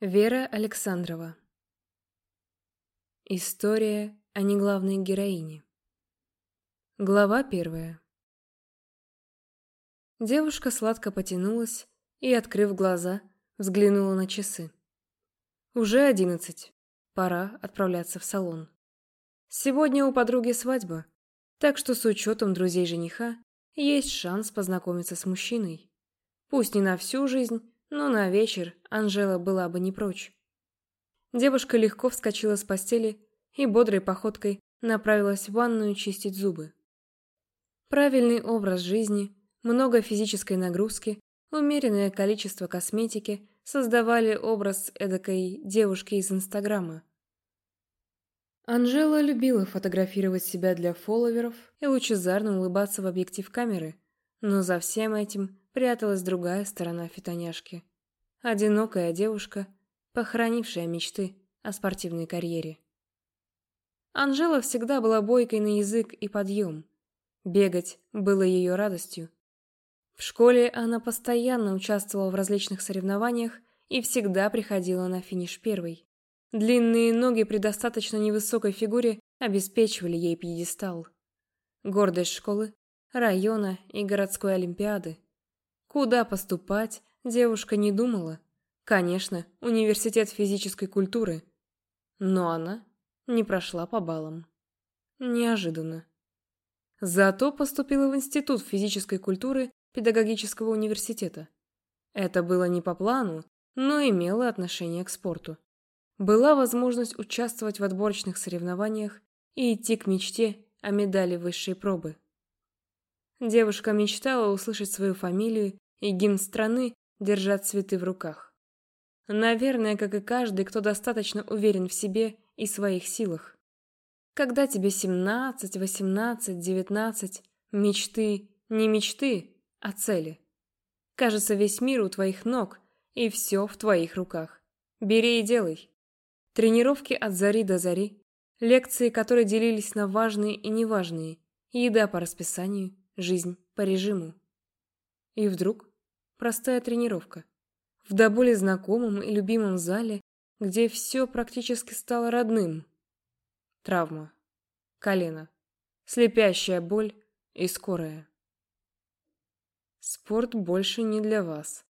Вера Александрова История о неглавной героине Глава первая Девушка сладко потянулась и, открыв глаза, взглянула на часы. Уже одиннадцать. Пора отправляться в салон. Сегодня у подруги свадьба, так что с учетом друзей жениха есть шанс познакомиться с мужчиной. Пусть не на всю жизнь, но на вечер Анжела была бы не прочь. Девушка легко вскочила с постели и бодрой походкой направилась в ванную чистить зубы. Правильный образ жизни, много физической нагрузки, умеренное количество косметики создавали образ эдакой девушки из Инстаграма. Анжела любила фотографировать себя для фолловеров и лучезарно улыбаться в объектив камеры, но за всем этим пряталась другая сторона фитоняшки. Одинокая девушка, похоронившая мечты о спортивной карьере. Анжела всегда была бойкой на язык и подъем. Бегать было ее радостью. В школе она постоянно участвовала в различных соревнованиях и всегда приходила на финиш первой. Длинные ноги при достаточно невысокой фигуре обеспечивали ей пьедестал. Гордость школы, района и городской олимпиады. Куда поступать, девушка не думала. Конечно, университет физической культуры. Но она не прошла по баллам. Неожиданно. Зато поступила в Институт физической культуры педагогического университета. Это было не по плану, но имело отношение к спорту. Была возможность участвовать в отборочных соревнованиях и идти к мечте о медали высшей пробы. Девушка мечтала услышать свою фамилию и гимн страны, держа цветы в руках. Наверное, как и каждый, кто достаточно уверен в себе и своих силах. Когда тебе 17, 18, 19, мечты не мечты, а цели. Кажется, весь мир у твоих ног, и все в твоих руках. Бери и делай. Тренировки от зари до зари, лекции, которые делились на важные и неважные, еда по расписанию, жизнь по режиму. И вдруг простая тренировка. В до боли знакомом и любимом зале, где все практически стало родным. Травма. Колено. Слепящая боль и скорая. Спорт больше не для вас.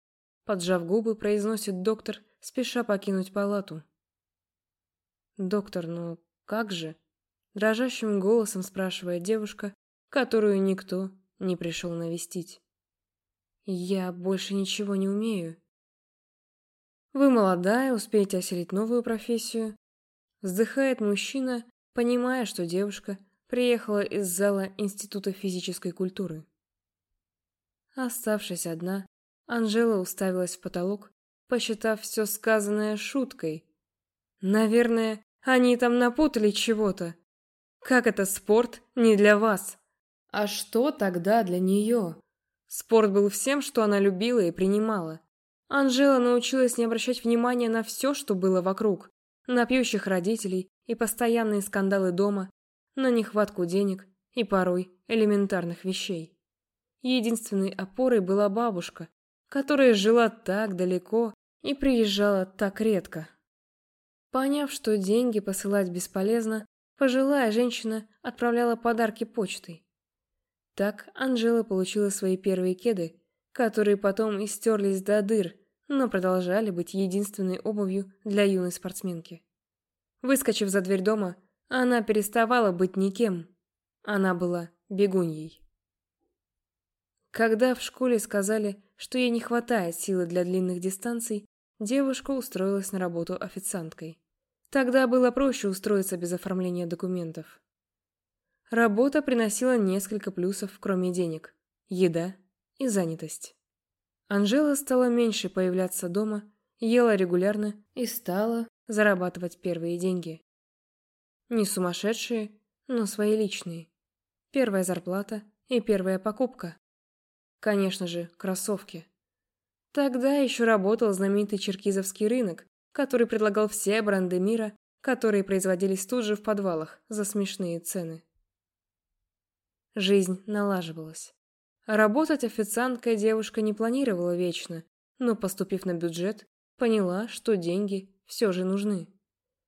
Поджав губы, произносит доктор, спеша покинуть палату. «Доктор, ну как же?» Дрожащим голосом спрашивает девушка, которую никто не пришел навестить. «Я больше ничего не умею». «Вы молодая, успеете осилить новую профессию». Вздыхает мужчина, понимая, что девушка приехала из зала Института физической культуры. Оставшись одна, Анжела уставилась в потолок, посчитав все сказанное шуткой. Наверное, они там напутали чего-то. Как это спорт не для вас? А что тогда для нее? Спорт был всем, что она любила и принимала. Анжела научилась не обращать внимания на все, что было вокруг. На пьющих родителей и постоянные скандалы дома, на нехватку денег и порой элементарных вещей. Единственной опорой была бабушка, которая жила так далеко и приезжала так редко. Поняв, что деньги посылать бесполезно, пожилая женщина отправляла подарки почтой. Так Анжела получила свои первые кеды, которые потом истерлись до дыр, но продолжали быть единственной обувью для юной спортсменки. Выскочив за дверь дома, она переставала быть никем. Она была бегуньей. Когда в школе сказали, что ей не хватает силы для длинных дистанций, девушка устроилась на работу официанткой. Тогда было проще устроиться без оформления документов. Работа приносила несколько плюсов, кроме денег, еда и занятость. Анжела стала меньше появляться дома, ела регулярно и стала зарабатывать первые деньги. Не сумасшедшие, но свои личные. Первая зарплата и первая покупка. Конечно же, кроссовки. Тогда еще работал знаменитый черкизовский рынок, который предлагал все бренды мира, которые производились тут же в подвалах за смешные цены. Жизнь налаживалась. Работать официанткой девушка не планировала вечно, но, поступив на бюджет, поняла, что деньги все же нужны.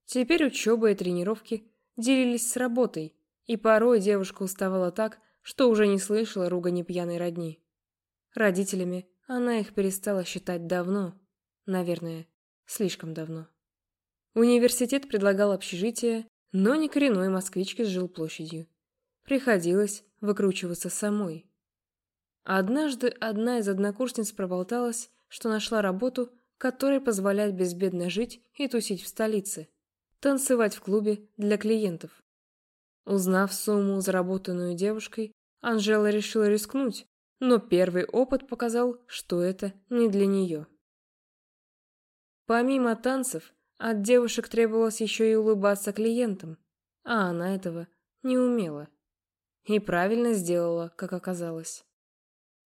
Теперь учеба и тренировки делились с работой, и порой девушка уставала так, что уже не слышала ругани пьяной родни. Родителями она их перестала считать давно, наверное, слишком давно. Университет предлагал общежитие, но не коренной москвичке с жилплощадью. Приходилось выкручиваться самой. Однажды одна из однокурсниц проболталась, что нашла работу, которая позволяет безбедно жить и тусить в столице. Танцевать в клубе для клиентов. Узнав сумму, заработанную девушкой, Анжела решила рискнуть, но первый опыт показал, что это не для нее. Помимо танцев, от девушек требовалось еще и улыбаться клиентам, а она этого не умела. И правильно сделала, как оказалось.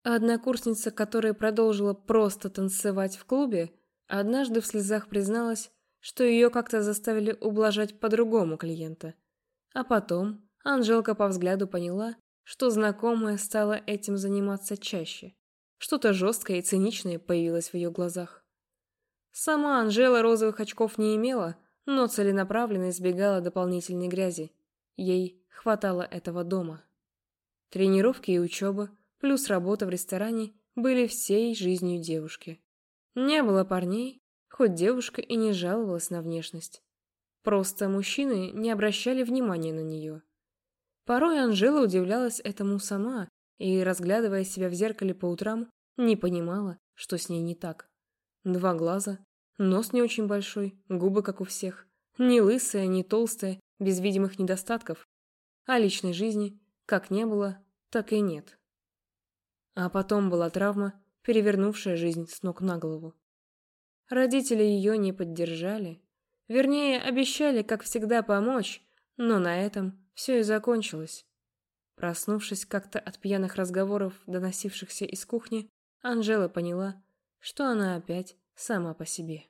Однокурсница, которая продолжила просто танцевать в клубе, однажды в слезах призналась, что ее как-то заставили ублажать по-другому клиента. А потом Анжелка по взгляду поняла, что знакомая стала этим заниматься чаще. Что-то жесткое и циничное появилось в ее глазах. Сама Анжела розовых очков не имела, но целенаправленно избегала дополнительной грязи. Ей хватало этого дома. Тренировки и учеба, плюс работа в ресторане были всей жизнью девушки. Не было парней, хоть девушка и не жаловалась на внешность. Просто мужчины не обращали внимания на нее. Порой Анжела удивлялась этому сама и, разглядывая себя в зеркале по утрам, не понимала, что с ней не так. Два глаза, нос не очень большой, губы как у всех, не лысая, не толстая, без видимых недостатков. А личной жизни как не было, так и нет. А потом была травма, перевернувшая жизнь с ног на голову. Родители ее не поддержали. Вернее, обещали, как всегда, помочь, но на этом все и закончилось. Проснувшись как-то от пьяных разговоров, доносившихся из кухни, Анжела поняла, что она опять сама по себе.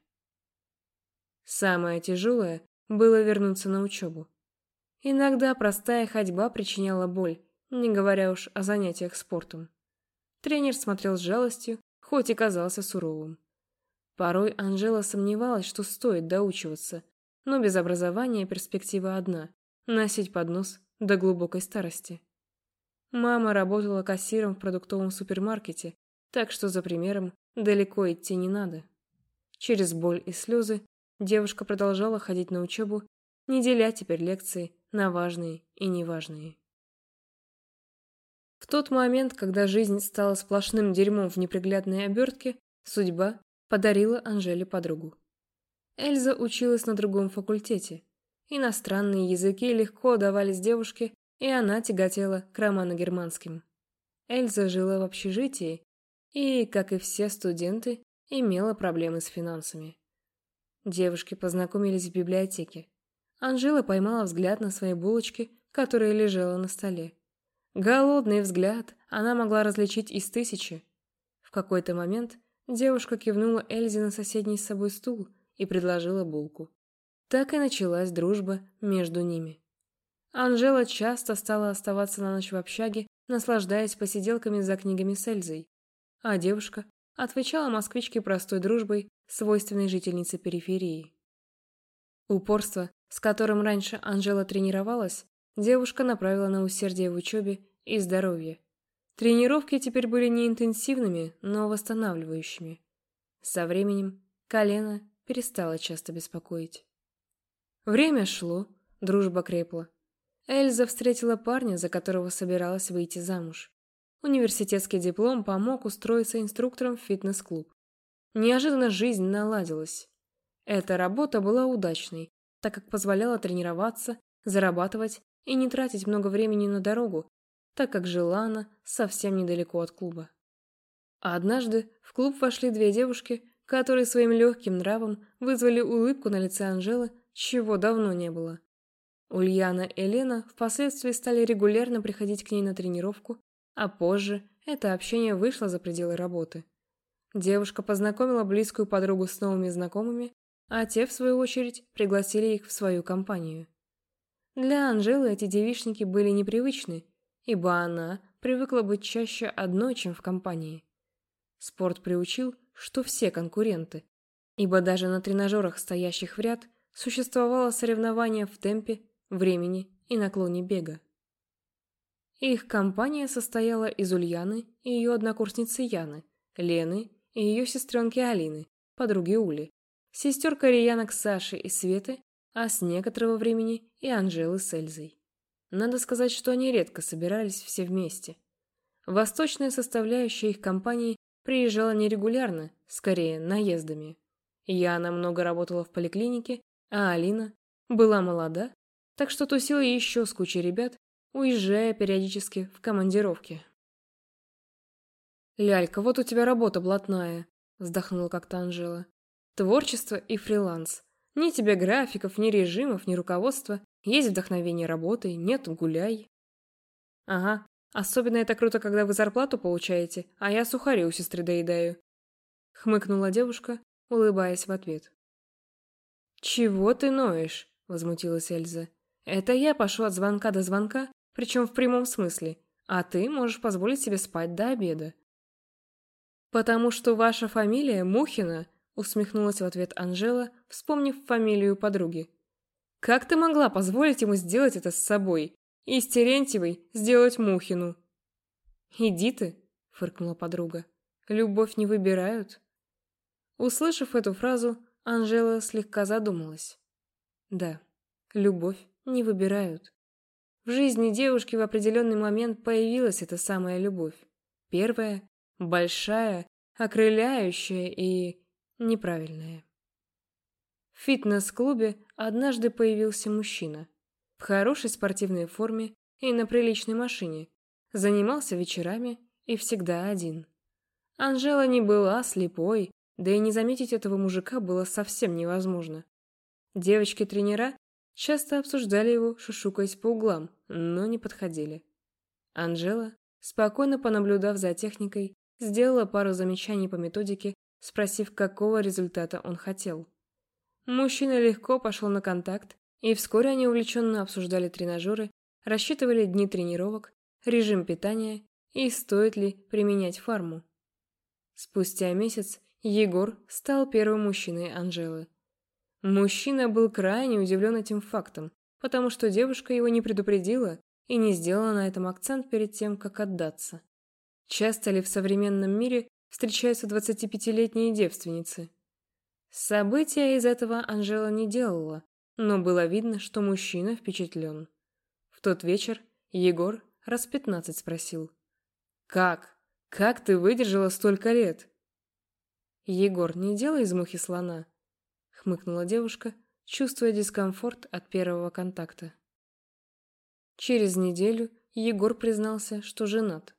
Самое тяжелое было вернуться на учебу. Иногда простая ходьба причиняла боль, не говоря уж о занятиях спортом. Тренер смотрел с жалостью, хоть и казался суровым. Порой Анжела сомневалась, что стоит доучиваться, но без образования перспектива одна – носить поднос до глубокой старости. Мама работала кассиром в продуктовом супермаркете, так что за примером далеко идти не надо. Через боль и слезы девушка продолжала ходить на учебу, не деля теперь лекции на важные и неважные. В тот момент, когда жизнь стала сплошным дерьмом в неприглядной обертке, судьба подарила Анжеле подругу. Эльза училась на другом факультете. Иностранные языки легко давались девушке, и она тяготела к романо-германским. Эльза жила в общежитии и, как и все студенты, имела проблемы с финансами. Девушки познакомились в библиотеке. Анжела поймала взгляд на своей булочке, которая лежала на столе. Голодный взгляд она могла различить из тысячи. В какой-то момент девушка кивнула Эльзе на соседний с собой стул и предложила булку. Так и началась дружба между ними. Анжела часто стала оставаться на ночь в общаге, наслаждаясь посиделками за книгами с Эльзой, а девушка отвечала москвичке простой дружбой, свойственной жительнице периферии. Упорство, с которым раньше Анжела тренировалась, девушка направила на усердие в учебе и здоровье. Тренировки теперь были не интенсивными, но восстанавливающими. Со временем колено перестало часто беспокоить. Время шло, дружба крепла. Эльза встретила парня, за которого собиралась выйти замуж. Университетский диплом помог устроиться инструктором в фитнес-клуб. Неожиданно жизнь наладилась. Эта работа была удачной, так как позволяла тренироваться, зарабатывать и не тратить много времени на дорогу, так как жила она совсем недалеко от клуба. А однажды в клуб вошли две девушки, которые своим легким нравом вызвали улыбку на лице Анжелы, чего давно не было. Ульяна и Лена впоследствии стали регулярно приходить к ней на тренировку, а позже это общение вышло за пределы работы. Девушка познакомила близкую подругу с новыми знакомыми, а те, в свою очередь, пригласили их в свою компанию. Для Анжелы эти девичники были непривычны, ибо она привыкла быть чаще одной, чем в компании. Спорт приучил, что все конкуренты, ибо даже на тренажерах, стоящих в ряд, существовало соревнование в темпе, времени и наклоне бега. Их компания состояла из Ульяны и ее однокурсницы Яны, Лены и ее сестренки Алины, подруги Ули, сестер кореянок Саши и Светы, а с некоторого времени и Анжелы с Эльзой. Надо сказать, что они редко собирались все вместе. Восточная составляющая их компании приезжала нерегулярно, скорее наездами. Яна много работала в поликлинике, а Алина была молода, так что тусила еще с кучей ребят, уезжая периодически в командировки. «Лялька, вот у тебя работа блатная», — вздохнула как-то Анжела. «Творчество и фриланс. Ни тебе графиков, ни режимов, ни руководства. Есть вдохновение работой, нет — гуляй». «Ага, особенно это круто, когда вы зарплату получаете, а я сухари у сестры доедаю». Хмыкнула девушка, улыбаясь в ответ. «Чего ты ноешь?» — возмутилась Эльза. «Это я пошел от звонка до звонка, причем в прямом смысле, а ты можешь позволить себе спать до обеда». «Потому что ваша фамилия Мухина», — усмехнулась в ответ Анжела, вспомнив фамилию подруги. «Как ты могла позволить ему сделать это с собой? И с Терентьевой сделать Мухину?» «Иди ты», — фыркнула подруга. «Любовь не выбирают». Услышав эту фразу, Анжела слегка задумалась. Да, любовь не выбирают. В жизни девушки в определенный момент появилась эта самая любовь. Первая, большая, окрыляющая и неправильная. В фитнес-клубе однажды появился мужчина. В хорошей спортивной форме и на приличной машине. Занимался вечерами и всегда один. Анжела не была слепой, да и не заметить этого мужика было совсем невозможно. Девочки-тренера часто обсуждали его, шушукаясь по углам, но не подходили. Анжела, спокойно понаблюдав за техникой, сделала пару замечаний по методике, спросив, какого результата он хотел. Мужчина легко пошел на контакт, и вскоре они увлеченно обсуждали тренажеры, рассчитывали дни тренировок, режим питания и стоит ли применять фарму. Спустя месяц Егор стал первым мужчиной Анжелы. Мужчина был крайне удивлен этим фактом, потому что девушка его не предупредила и не сделала на этом акцент перед тем, как отдаться. Часто ли в современном мире встречаются 25-летние девственницы? События из этого Анжела не делала, но было видно, что мужчина впечатлен. В тот вечер Егор раз пятнадцать спросил. «Как? Как ты выдержала столько лет?» «Егор, не делай из мухи слона», — хмыкнула девушка, чувствуя дискомфорт от первого контакта. Через неделю Егор признался, что женат.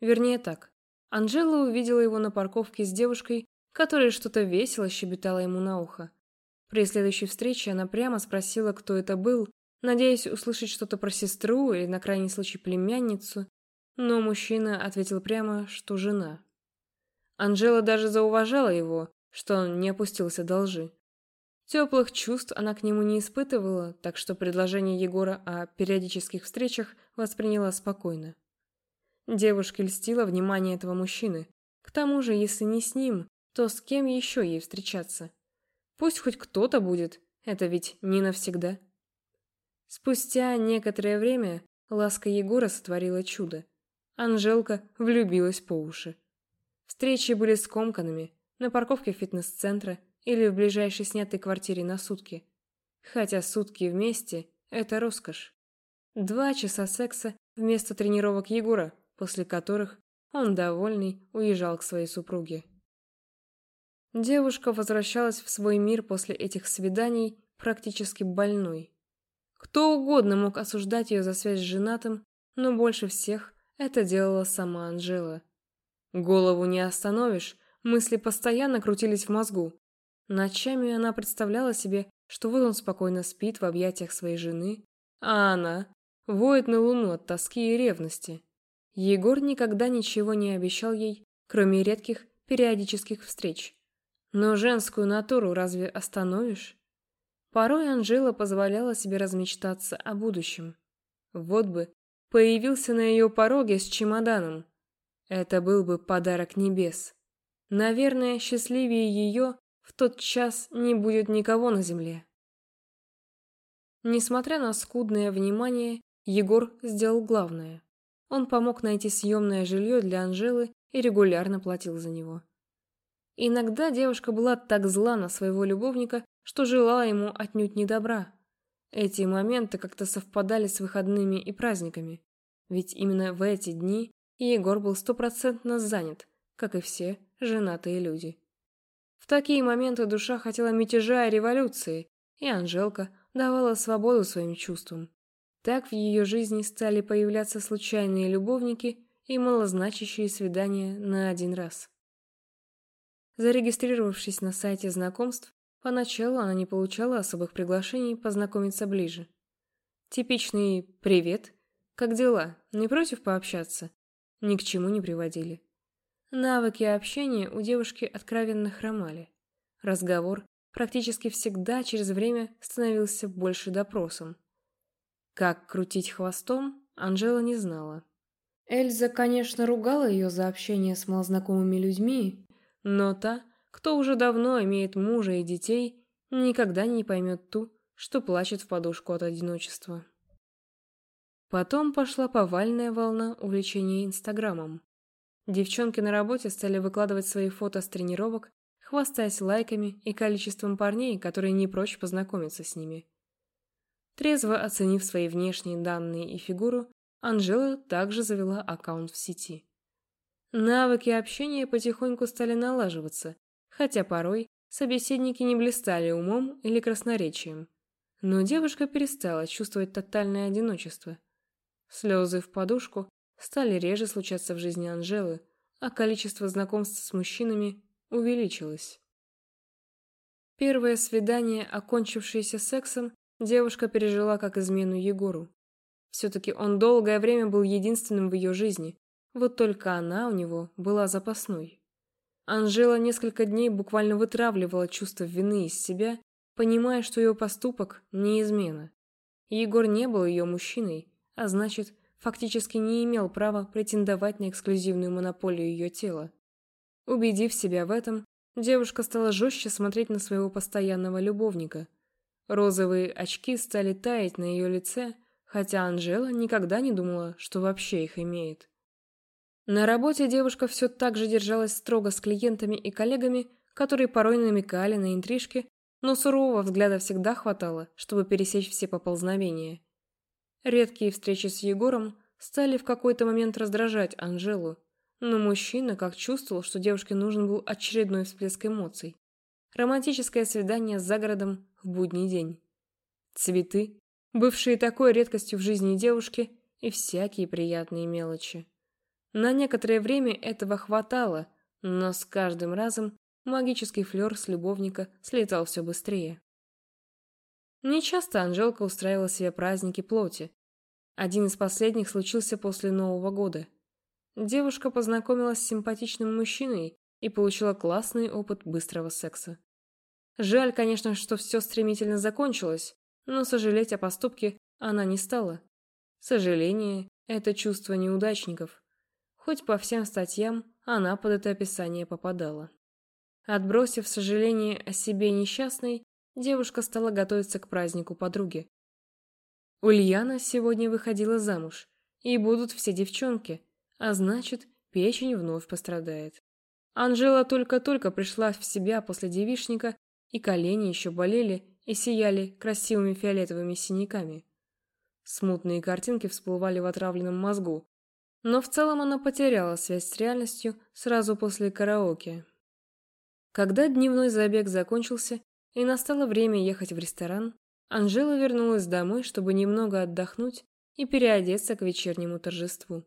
Вернее так, Анжела увидела его на парковке с девушкой, которая что-то весело щебетала ему на ухо. При следующей встрече она прямо спросила, кто это был, надеясь услышать что-то про сестру или на крайний случай племянницу, но мужчина ответил прямо, что жена. Анжела даже зауважала его, что он не опустился до лжи. Теплых чувств она к нему не испытывала, так что предложение Егора о периодических встречах восприняла спокойно. Девушке льстило внимание этого мужчины. К тому же, если не с ним, то с кем еще ей встречаться? Пусть хоть кто-то будет, это ведь не навсегда. Спустя некоторое время ласка Егора сотворила чудо. Анжелка влюбилась по уши. Встречи были скомканными, на парковке фитнес-центра или в ближайшей снятой квартире на сутки. Хотя сутки вместе – это роскошь. Два часа секса вместо тренировок Егора, после которых он, довольный, уезжал к своей супруге. Девушка возвращалась в свой мир после этих свиданий практически больной. Кто угодно мог осуждать ее за связь с женатым, но больше всех это делала сама Анжела. Голову не остановишь, мысли постоянно крутились в мозгу. Ночами она представляла себе, что вот он спокойно спит в объятиях своей жены, а она воет на луну от тоски и ревности. Егор никогда ничего не обещал ей, кроме редких периодических встреч. Но женскую натуру разве остановишь? Порой Анжела позволяла себе размечтаться о будущем. Вот бы появился на ее пороге с чемоданом, это был бы подарок небес. Наверное, счастливее ее в тот час не будет никого на земле. Несмотря на скудное внимание, Егор сделал главное. Он помог найти съемное жилье для Анжелы и регулярно платил за него. Иногда девушка была так зла на своего любовника, что желала ему отнюдь не добра. Эти моменты как-то совпадали с выходными и праздниками, ведь именно в эти дни Егор был стопроцентно занят, как и все женатые люди. В такие моменты душа хотела мятежа и революции, и Анжелка давала свободу своим чувствам. Так в ее жизни стали появляться случайные любовники и малозначащие свидания на один раз. Зарегистрировавшись на сайте знакомств, поначалу она не получала особых приглашений познакомиться ближе. Типичный «Привет», «Как дела? Не против пообщаться?» ни к чему не приводили. Навыки общения у девушки откровенно хромали. Разговор практически всегда через время становился больше допросом. Как крутить хвостом, Анжела не знала. Эльза, конечно, ругала ее за общение с малознакомыми людьми, но та, кто уже давно имеет мужа и детей, никогда не поймет ту, что плачет в подушку от одиночества. Потом пошла повальная волна увлечения Инстаграмом. Девчонки на работе стали выкладывать свои фото с тренировок, хвастаясь лайками и количеством парней, которые не прочь познакомиться с ними. Трезво оценив свои внешние данные и фигуру, Анжела также завела аккаунт в сети. Навыки общения потихоньку стали налаживаться, хотя порой собеседники не блистали умом или красноречием. Но девушка перестала чувствовать тотальное одиночество. Слезы в подушку стали реже случаться в жизни Анжелы, а количество знакомств с мужчинами увеличилось. Первое свидание, окончившееся сексом, девушка пережила как измену Егору. Все-таки он долгое время был единственным в ее жизни, вот только она у него была запасной. Анжела несколько дней буквально вытравливала чувство вины из себя, понимая, что ее поступок не измена. Егор не был ее мужчиной, а значит, фактически не имел права претендовать на эксклюзивную монополию ее тела. Убедив себя в этом, девушка стала жестче смотреть на своего постоянного любовника. Розовые очки стали таять на ее лице, хотя Анжела никогда не думала, что вообще их имеет. На работе девушка все так же держалась строго с клиентами и коллегами, которые порой намекали на интрижки, но сурового взгляда всегда хватало, чтобы пересечь все поползновения. Редкие встречи с Егором стали в какой-то момент раздражать Анжелу, но мужчина как чувствовал, что девушке нужен был очередной всплеск эмоций. Романтическое свидание за городом в будний день. Цветы, бывшие такой редкостью в жизни девушки, и всякие приятные мелочи. На некоторое время этого хватало, но с каждым разом магический флер с любовника слетал все быстрее. Нечасто Анжелка устраивала себе праздники плоти, один из последних случился после Нового года. Девушка познакомилась с симпатичным мужчиной и получила классный опыт быстрого секса. Жаль, конечно, что все стремительно закончилось, но сожалеть о поступке она не стала. Сожаление – это чувство неудачников. Хоть по всем статьям она под это описание попадала. Отбросив сожаление о себе несчастной, девушка стала готовиться к празднику подруги. Ульяна сегодня выходила замуж, и будут все девчонки, а значит, печень вновь пострадает. Анжела только-только пришла в себя после девишника, и колени еще болели и сияли красивыми фиолетовыми синяками. Смутные картинки всплывали в отравленном мозгу, но в целом она потеряла связь с реальностью сразу после караоке. Когда дневной забег закончился и настало время ехать в ресторан, Анжела вернулась домой, чтобы немного отдохнуть и переодеться к вечернему торжеству.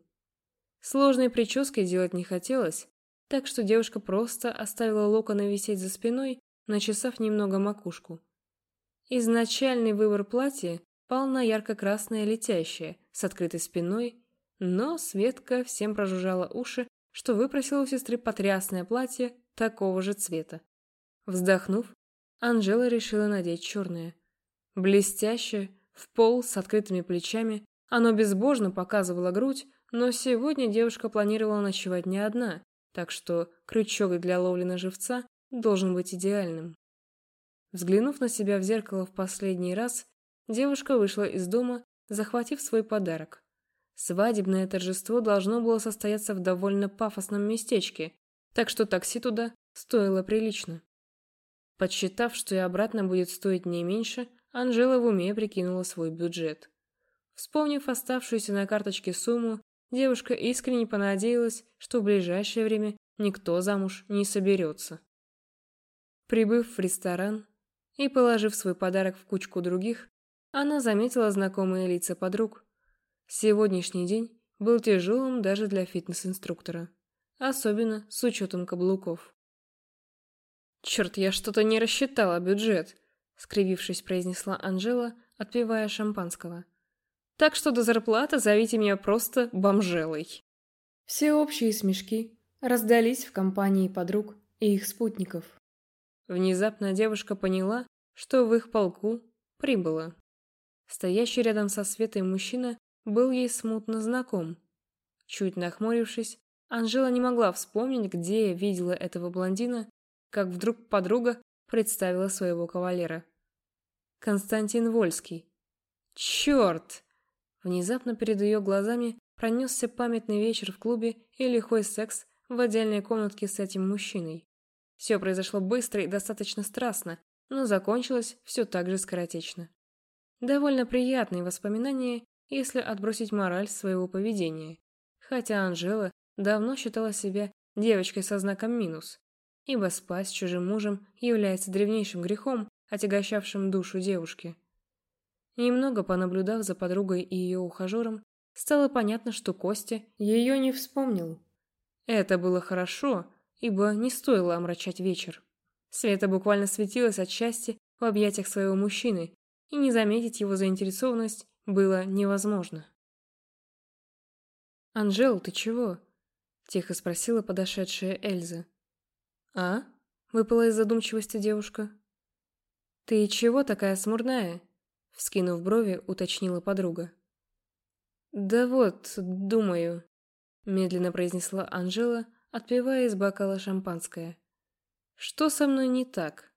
Сложной прической делать не хотелось, так что девушка просто оставила локоны висеть за спиной, начесав немного макушку. Изначальный выбор платья пал на ярко-красное летящее, с открытой спиной, но Светка всем прожужжала уши, что выпросила у сестры потрясное платье такого же цвета. Вздохнув, Анжела решила надеть черное – Блестящее, в пол, с открытыми плечами, оно безбожно показывало грудь, но сегодня девушка планировала ночевать не одна, так что крючок для ловли на живца должен быть идеальным. Взглянув на себя в зеркало в последний раз, девушка вышла из дома, захватив свой подарок. Свадебное торжество должно было состояться в довольно пафосном местечке, так что такси туда стоило прилично. Подсчитав, что и обратно будет стоить не меньше, Анжела в уме прикинула свой бюджет. Вспомнив оставшуюся на карточке сумму, девушка искренне понадеялась, что в ближайшее время никто замуж не соберется. Прибыв в ресторан и положив свой подарок в кучку других, она заметила знакомые лица подруг. Сегодняшний день был тяжелым даже для фитнес-инструктора, особенно с учетом каблуков. «Черт, я что-то не рассчитала бюджет», — скривившись, произнесла Анжела, отпивая шампанского. Так что до зарплаты зовите меня просто бомжелой. Всеобщие смешки раздались в компании подруг и их спутников. Внезапно девушка поняла, что в их полку прибыло. Стоящий рядом со Светой мужчина был ей смутно знаком. Чуть нахмурившись, Анжела не могла вспомнить, где видела этого блондина, как вдруг подруга представила своего кавалера. Константин Вольский. Черт! Внезапно перед ее глазами пронесся памятный вечер в клубе и лихой секс в отдельной комнатке с этим мужчиной. Все произошло быстро и достаточно страстно, но закончилось все так же скоротечно. Довольно приятные воспоминания, если отбросить мораль своего поведения. Хотя Анжела давно считала себя девочкой со знаком минус, ибо спать с чужим мужем является древнейшим грехом, отягощавшим душу девушки. Немного понаблюдав за подругой и ее ухажером, стало понятно, что Костя ее не вспомнил. Это было хорошо, ибо не стоило омрачать вечер. Света буквально светилась от счастья в объятиях своего мужчины, и не заметить его заинтересованность было невозможно. «Анжел, ты чего?» – тихо спросила подошедшая Эльза. «А?» – выпала из задумчивости девушка. «Ты чего такая смурная?» Вскинув брови, уточнила подруга. «Да вот, думаю», — медленно произнесла Анжела, отпивая из бокала шампанское. «Что со мной не так?»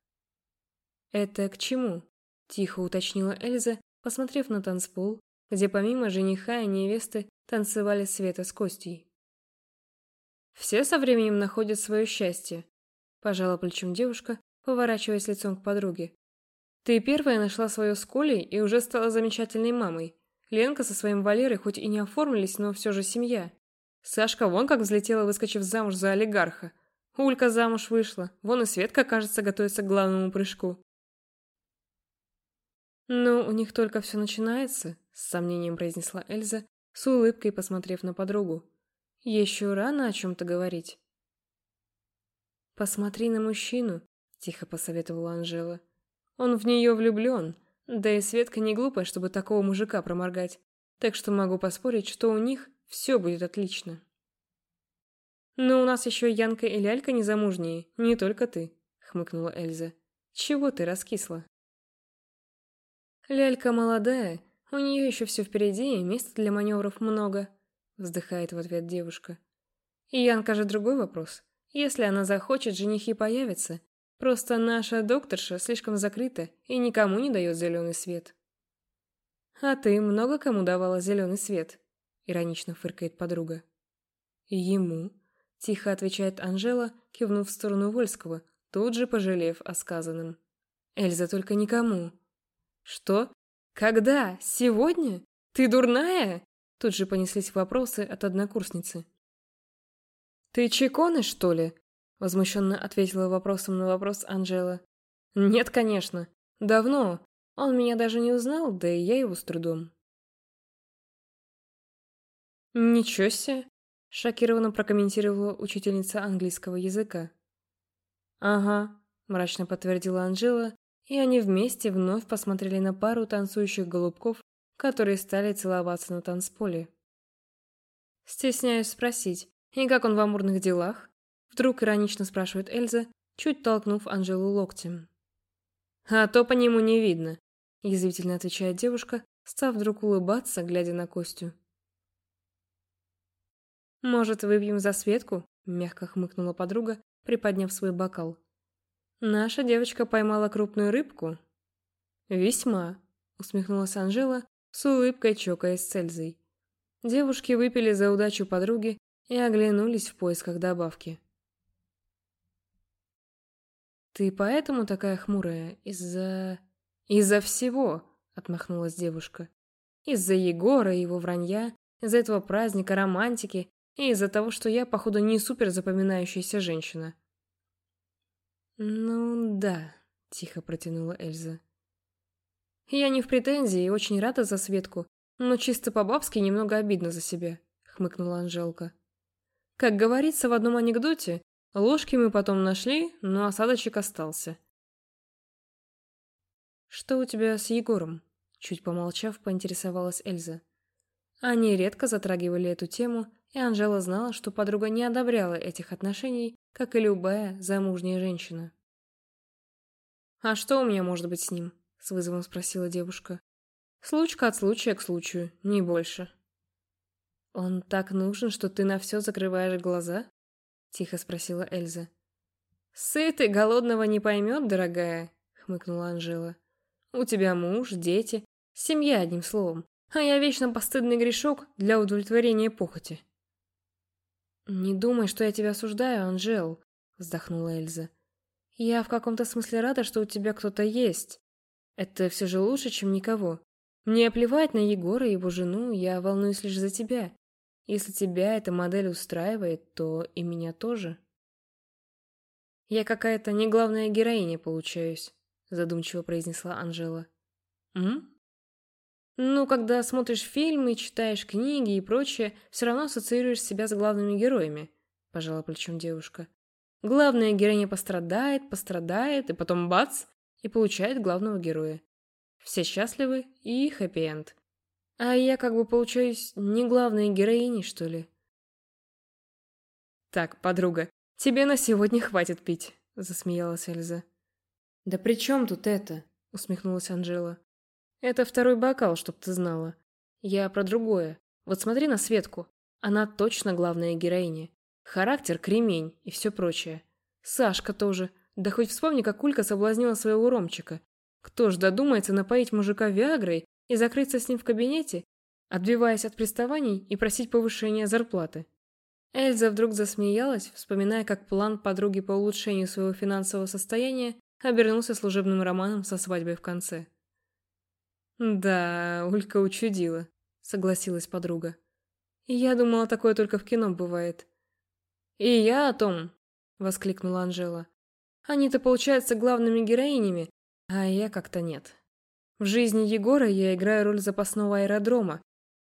«Это к чему?» — тихо уточнила Эльза, посмотрев на танцпол, где помимо жениха и невесты танцевали Света с Костей. «Все со временем находят свое счастье», — пожала плечом девушка, поворачиваясь лицом к подруге. Ты первая нашла свое с Колей и уже стала замечательной мамой. Ленка со своим Валерой хоть и не оформились, но все же семья. Сашка вон как взлетела, выскочив замуж за олигарха. Улька замуж вышла. Вон и Светка, кажется, готовится к главному прыжку. «Ну, у них только все начинается», — с сомнением произнесла Эльза, с улыбкой посмотрев на подругу. «Еще рано о чем-то говорить». «Посмотри на мужчину», — тихо посоветовала Анжела. Он в нее влюблен, да и Светка не глупая, чтобы такого мужика проморгать. Так что могу поспорить, что у них все будет отлично. Но у нас еще Янка и Лялька незамужние, не только ты, хмыкнула Эльза. Чего ты раскисла? Лялька молодая, у нее еще все впереди, и места для маневров много, вздыхает в ответ девушка. И Янка же другой вопрос. Если она захочет, женихи появятся, Просто наша докторша слишком закрыта и никому не дает зеленый свет. А ты много кому давала зеленый свет? Иронично фыркает подруга. Ему, тихо отвечает Анжела, кивнув в сторону Вольского, тут же пожалев о сказанном. Эльза только никому. Что? Когда? Сегодня? Ты дурная? Тут же понеслись вопросы от однокурсницы. Ты чеконы, что ли? Возмущенно ответила вопросом на вопрос Анжела. Нет, конечно. Давно. Он меня даже не узнал, да и я его с трудом. Ничего себе. Шокированно прокомментировала учительница английского языка. Ага, мрачно подтвердила Анжела, и они вместе вновь посмотрели на пару танцующих голубков, которые стали целоваться на танцполе. Стесняюсь спросить, и как он в амурных делах? Вдруг иронично спрашивает Эльза, чуть толкнув Анжелу локтем. «А то по нему не видно», — язвительно отвечает девушка, став вдруг улыбаться, глядя на Костю. «Может, выпьем за Светку?» — мягко хмыкнула подруга, приподняв свой бокал. Наша девочка поймала крупную рыбку?» «Весьма», — усмехнулась Анжела, с улыбкой чокаясь с Эльзой. Девушки выпили за удачу подруги и оглянулись в поисках добавки. «Ты поэтому такая хмурая? Из-за...» «Из-за всего!» — отмахнулась девушка. «Из-за Егора и его вранья, из-за этого праздника, романтики и из-за того, что я, походу, не супер запоминающаяся женщина». «Ну да», — тихо протянула Эльза. «Я не в претензии и очень рада за Светку, но чисто по-бабски немного обидно за себя», — хмыкнула Анжелка. «Как говорится в одном анекдоте, ложки мы потом нашли, но осадочек остался». «Что у тебя с Егором?» Чуть помолчав, поинтересовалась Эльза. Они редко затрагивали эту тему, и Анжела знала, что подруга не одобряла этих отношений, как и любая замужняя женщина. «А что у меня может быть с ним?» — с вызовом спросила девушка. «Случка от случая к случаю, не больше». «Он так нужен, что ты на все закрываешь глаза?» — тихо спросила Эльза. «Сытый голодного не поймет, дорогая», — хмыкнула Анжела. «У тебя муж, дети, семья, одним словом, а я вечно постыдный грешок для удовлетворения похоти». «Не думай, что я тебя осуждаю, Анжел», — вздохнула Эльза. «Я в каком-то смысле рада, что у тебя кто-то есть. Это все же лучше, чем никого. Мне плевать на Егора и его жену, я волнуюсь лишь за тебя. Если тебя эта модель устраивает, то и меня тоже. Я какая-то не главная героиня получаюсь, задумчиво произнесла Анжела. М? Ну, когда смотришь фильмы, читаешь книги и прочее, все равно ассоциируешь себя с главными героями, пожала плечом девушка. Главная героиня пострадает, пострадает, и потом бац, и получает главного героя. Все счастливы и хэппи-энд. А я как бы получаюсь не главной героиней, что ли? Так, подруга, тебе на сегодня хватит пить, засмеялась Эльза. Да при чем тут это? усмехнулась Анжела. Это второй бокал, чтоб ты знала. Я про другое. Вот смотри на Светку. Она точно главная героиня. Характер кремень и все прочее. Сашка тоже. Да хоть вспомни, как Улька соблазнила своего Ромчика. Кто ж додумается напоить мужика Виагрой и закрыться с ним в кабинете, отбиваясь от приставаний и просить повышения зарплаты? Эльза вдруг засмеялась, вспоминая, как план подруги по улучшению своего финансового состояния обернулся служебным романом со свадьбой в конце. «Да, Улька учудила», — согласилась подруга. «Я думала, такое только в кино бывает». «И я о том», — воскликнула Анжела. Они-то, получаются главными героинями, а я как-то нет. В жизни Егора я играю роль запасного аэродрома,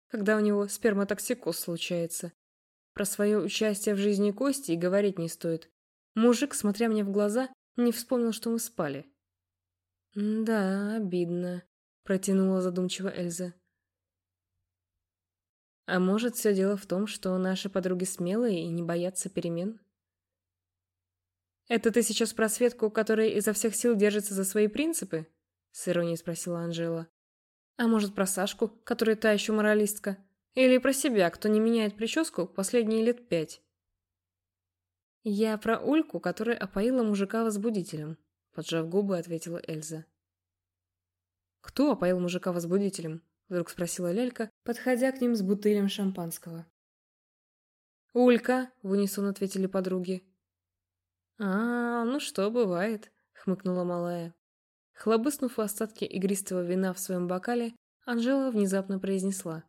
когда у него сперматоксикоз случается. Про свое участие в жизни Кости и говорить не стоит. Мужик, смотря мне в глаза, не вспомнил, что мы спали. «Да, обидно», — протянула задумчиво Эльза. «А может, все дело в том, что наши подруги смелые и не боятся перемен?» «Это ты сейчас про Светку, которая изо всех сил держится за свои принципы?» — с иронией спросила Анжела. «А может, про Сашку, которая та еще моралистка? Или про себя, кто не меняет прическу последние лет пять?» «Я про Ульку, которая опоила мужика возбудителем», — поджав губы, ответила Эльза. «Кто опоил мужика возбудителем?» — вдруг спросила Лелька, подходя к ним с бутылем шампанского. «Улька», — в унисон ответили подруги. «А, ну что, бывает», — хмыкнула малая. Хлобыснув остатки игристого вина в своем бокале, Анжела внезапно произнесла.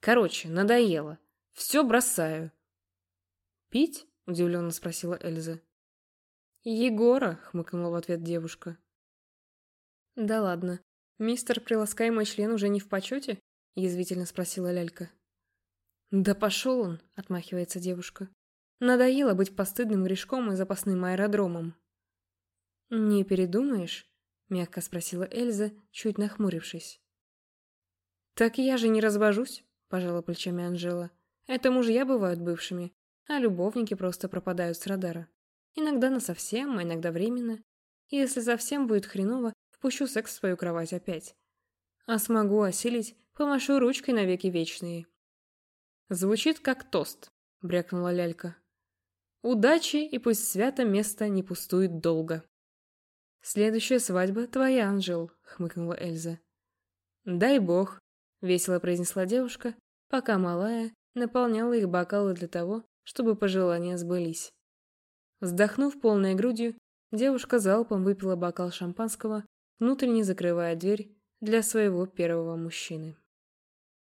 «Короче, надоело. Все бросаю». «Пить?» — удивленно спросила Эльза. «Егора», — хмыкнула в ответ девушка. «Да ладно. Мистер приласкаемый член уже не в почете?» — язвительно спросила Лялька. «Да пошел он», — отмахивается девушка. Надоело быть постыдным грешком и запасным аэродромом. «Не передумаешь?» — мягко спросила Эльза, чуть нахмурившись. «Так я же не развожусь», — пожала плечами Анжела. «Это мужья бывают бывшими, а любовники просто пропадают с радара. Иногда насовсем, а иногда временно. Если совсем будет хреново, впущу секс в свою кровать опять. А смогу осилить, помашу ручкой навеки вечные». «Звучит как тост», — брякнула лялька. Удачи, и пусть свято место не пустует долго. «Следующая свадьба твоя, Анжел», — хмыкнула Эльза. «Дай бог», — весело произнесла девушка, пока малая наполняла их бокалы для того, чтобы пожелания сбылись. Вздохнув полной грудью, девушка залпом выпила бокал шампанского, внутренне закрывая дверь для своего первого мужчины.